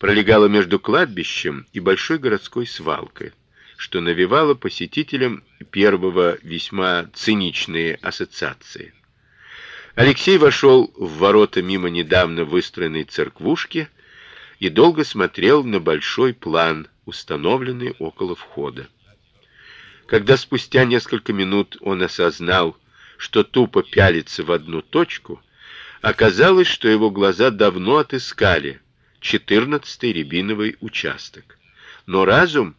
пролегала между кладбищем и большой городской свалкой, что навевало посетителям первого весьма циничные ассоциации. Алексей вошел в ворота мимо недавно выстроенной церквушки и долго смотрел на большой план, установленный около входа. Когда спустя несколько минут он осознал, что тупо пялится в одну точку, оказалось, что его глаза давно отыскали четырнадцатый рябиновый участок. Но разум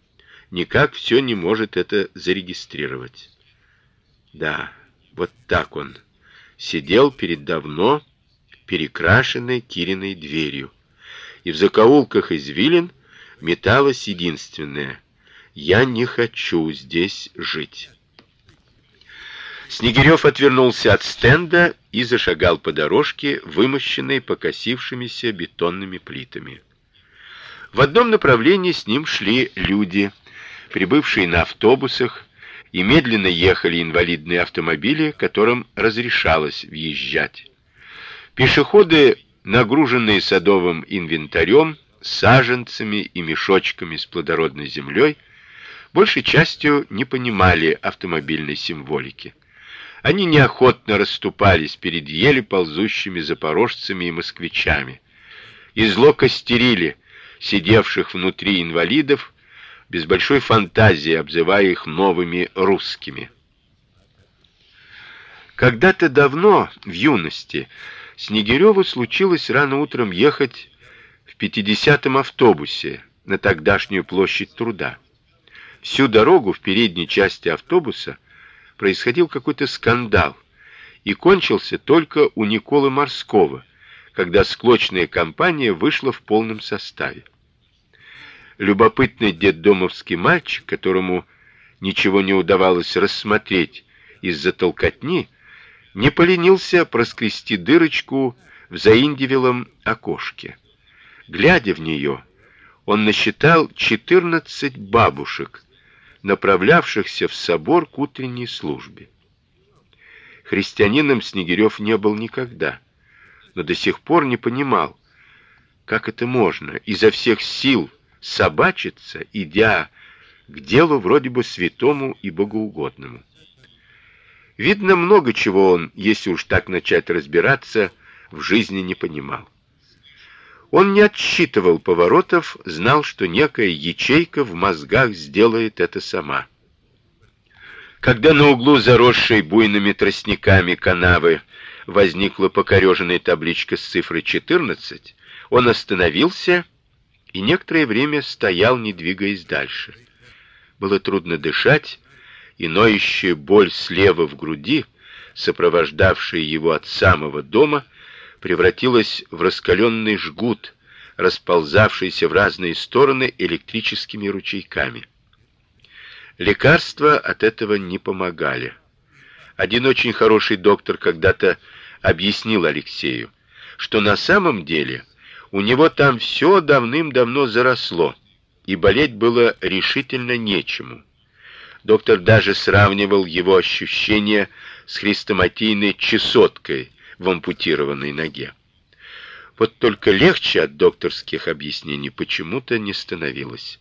никак все не может это зарегистрировать. Да, вот так он сидел перед давно перекрашенной Кириной дверью, и в закоулках извилин металось единственное: я не хочу здесь жить. Снегирев отвернулся от стенда и зашагал по дорожке, вымощенной покосившимися бетонными плитами. В одном направлении с ним шли люди, прибывшие на автобусах, и медленно ехали инвалидные автомобили, которым разрешалось въезжать. Пешеходы, нагруженные садовым инвентарем, саженцами и мешочками с плодородной землей, большей частью не понимали автомобильной символики. Они неохотно расступались перед еле ползущими запорожцами и москвичами, и зло костерили сидевших внутри инвалидов, без большой фантазии обзывая их новыми русскими. Когда-то давно, в юности, Снегиреву случилось рано утром ехать в пятидесятом автобусе на тогдашнюю площадь Труда. Всю дорогу в передней части автобуса происходил какой-то скандал, и кончился только у Николы Морского, когда склочная компания вышла в полном составе. Любопытный детдомовский мальчик, которому ничего не удавалось рассмотреть из-за толкотни, не поленился проскрести дырочку в заиндивелом окошке. Глядя в нее, он насчитал четырнадцать бабушек, направлявшихся в собор к утренней службе. Христианином Снегирев не был никогда, но до сих пор не понимал, как это можно изо всех сил собачиться, идя к делу вроде бы святому и богоугодному. Видно, много чего он, если уж так начать разбираться, в жизни не понимал. Он не отсчитывал поворотов, знал, что некая ячейка в мозгах сделает это сама. Когда на углу заросшей буйными тростниками канавы возникла покореженная табличка с цифрой 14, он остановился и некоторое время стоял, не двигаясь дальше. Было трудно дышать, и ноющая боль слева в груди, сопровождавшая его от самого дома, превратилась в раскаленный жгут, расползавшийся в разные стороны электрическими ручейками. Лекарства от этого не помогали. Один очень хороший доктор когда-то объяснил Алексею, что на самом деле у него там все давным-давно заросло, и болеть было решительно нечему. Доктор даже сравнивал его ощущения с хрестоматийной чесоткой, в ампутированной ноге. Вот только легче от докторских объяснений почему-то не становилось.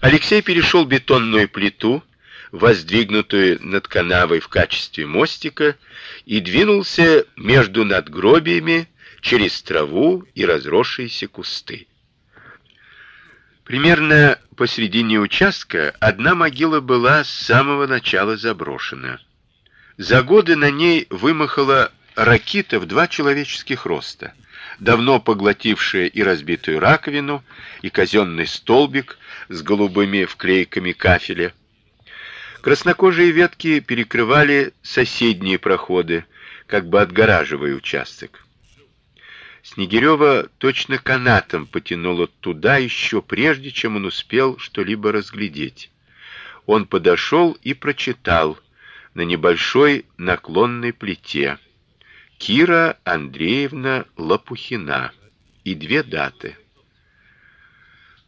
Алексей перешел бетонную плиту, воздвигнутую над канавой в качестве мостика, и двинулся между надгробиями через траву и разросшиеся кусты. Примерно посредине участка одна могила была с самого начала заброшена. За годы на ней вымахала ракита в два человеческих роста, давно поглотившая и разбитую раковину, и казенный столбик с голубыми вклейками кафеля. Краснокожие ветки перекрывали соседние проходы, как бы отгораживая участок. Снегирева точно канатом потянуло туда еще прежде, чем он успел что-либо разглядеть. Он подошел и прочитал на небольшой наклонной плите. Кира Андреевна Лопухина и две даты.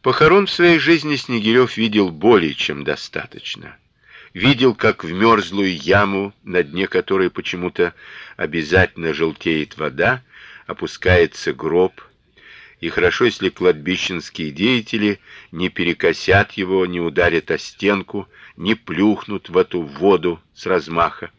Похорон в своей жизни Снегирев видел более чем достаточно. Видел, как в мерзлую яму, на дне которой почему-то обязательно желтеет вода, опускается гроб. И хорошо, если кладбищенские деятели не перекосят его, не ударят о стенку, не плюхнут в эту воду с размаха.